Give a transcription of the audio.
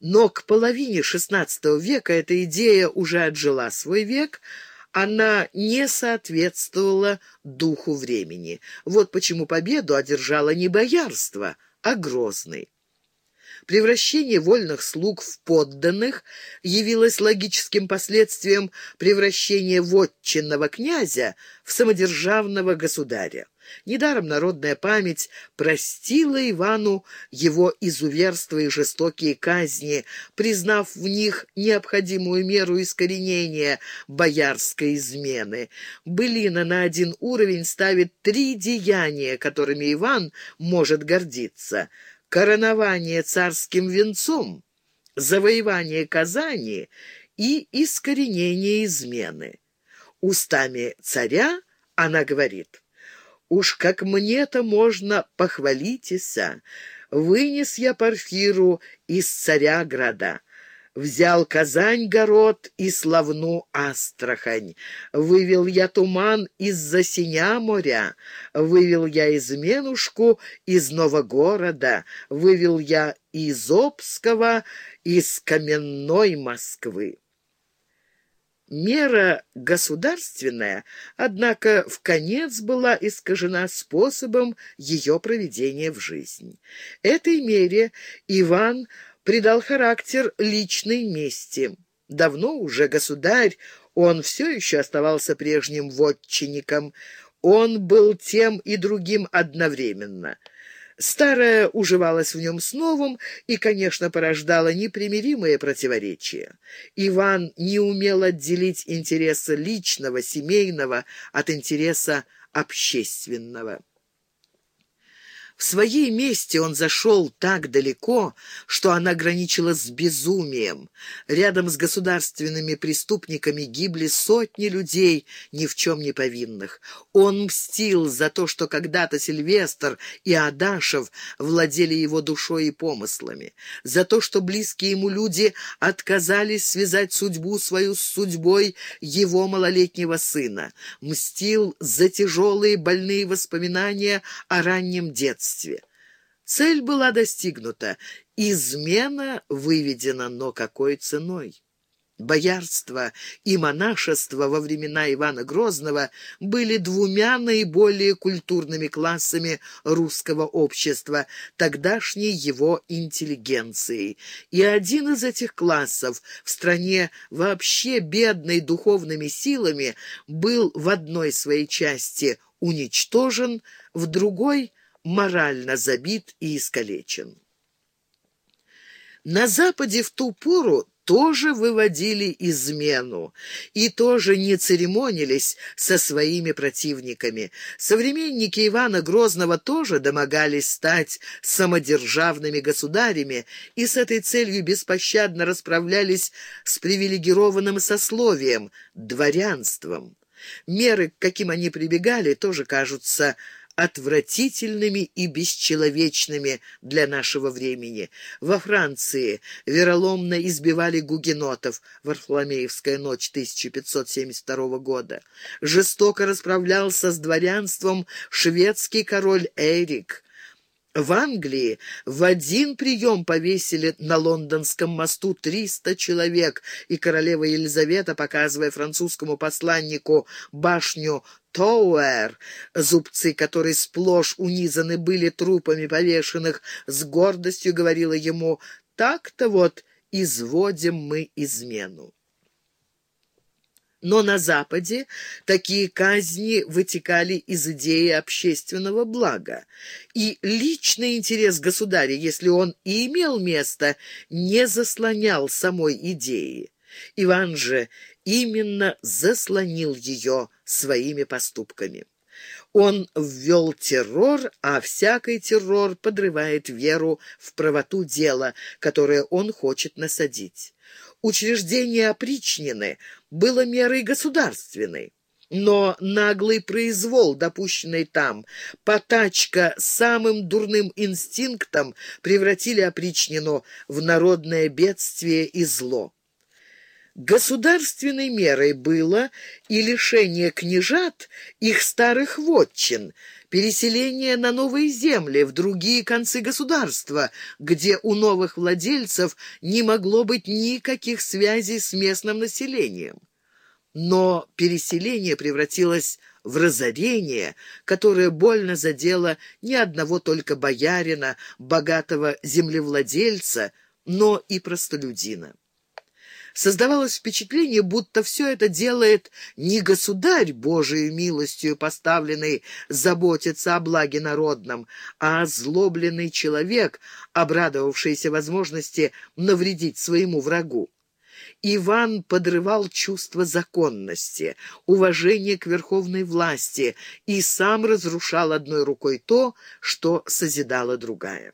Но к половине XVI века эта идея уже отжила свой век, она не соответствовала духу времени. Вот почему победу одержало не боярство, а Грозный. Превращение вольных слуг в подданных явилось логическим последствием превращения вотчинного князя в самодержавного государя. Недаром народная память простила Ивану его изуверство и жестокие казни, признав в них необходимую меру искоренения боярской измены. Былина на один уровень ставит три деяния, которыми Иван может гордиться — коронование царским венцом, завоевание Казани и искоренение измены. Устами царя она говорит, «Уж как мне-то можно похвалитеся, вынес я Порфиру из царя града». Взял Казань город и славну Астрахань. Вывел я туман из-за синя моря. Вывел я изменушку из Новогорода. Вывел я из Обского, из Каменной Москвы. Мера государственная, однако, в конец была искажена способом ее проведения в жизнь. Этой мере Иван придал характер личной мести. Давно уже государь, он все еще оставался прежним вотчинником. Он был тем и другим одновременно. Старое уживалось в нем с новым и, конечно, порождало непримиримые противоречия. Иван не умел отделить интереса личного, семейного от интереса общественного. В своей мести он зашел так далеко, что она граничила с безумием. Рядом с государственными преступниками гибли сотни людей, ни в чем не повинных. Он мстил за то, что когда-то Сильвестр и Адашев владели его душой и помыслами, за то, что близкие ему люди отказались связать судьбу свою с судьбой его малолетнего сына, мстил за тяжелые больные воспоминания о раннем детстве детстве. Цель была достигнута, измена выведена, но какой ценой? Боярство и монашество во времена Ивана Грозного были двумя наиболее культурными классами русского общества, тогдашней его интеллигенцией. И один из этих классов в стране вообще бедной духовными силами был в одной своей части уничтожен, в другой морально забит и искалечен. На Западе в ту пору тоже выводили измену и тоже не церемонились со своими противниками. Современники Ивана Грозного тоже домогались стать самодержавными государями и с этой целью беспощадно расправлялись с привилегированным сословием, дворянством. Меры, к каким они прибегали, тоже кажутся отвратительными и бесчеловечными для нашего времени. Во Франции вероломно избивали гугенотов, Варфоломеевская ночь 1572 года. Жестоко расправлялся с дворянством шведский король Эрик. В Англии в один прием повесили на лондонском мосту триста человек, и королева Елизавета, показывая французскому посланнику башню Тоуэр, зубцы которой сплошь унизаны были трупами повешенных, с гордостью говорила ему «Так-то вот изводим мы измену». Но на Западе такие казни вытекали из идеи общественного блага. И личный интерес государя, если он и имел место, не заслонял самой идеи. Иван же именно заслонил ее своими поступками. Он ввел террор, а всякий террор подрывает веру в правоту дела, которое он хочет насадить. Учреждение опричнины было мерой государственной. Но наглый произвол, допущенный там, потачка самым дурным инстинктом превратили опричнину в народное бедствие и зло. Государственной мерой было и лишение княжат их старых вотчин, переселение на новые земли, в другие концы государства, где у новых владельцев не могло быть никаких связей с местным населением. Но переселение превратилось в разорение, которое больно задело не одного только боярина, богатого землевладельца, но и простолюдина. Создавалось впечатление, будто все это делает не государь Божией милостью поставленный заботиться о благе народном, а озлобленный человек, обрадовавшийся возможности навредить своему врагу. Иван подрывал чувство законности, уважение к верховной власти и сам разрушал одной рукой то, что созидала другая.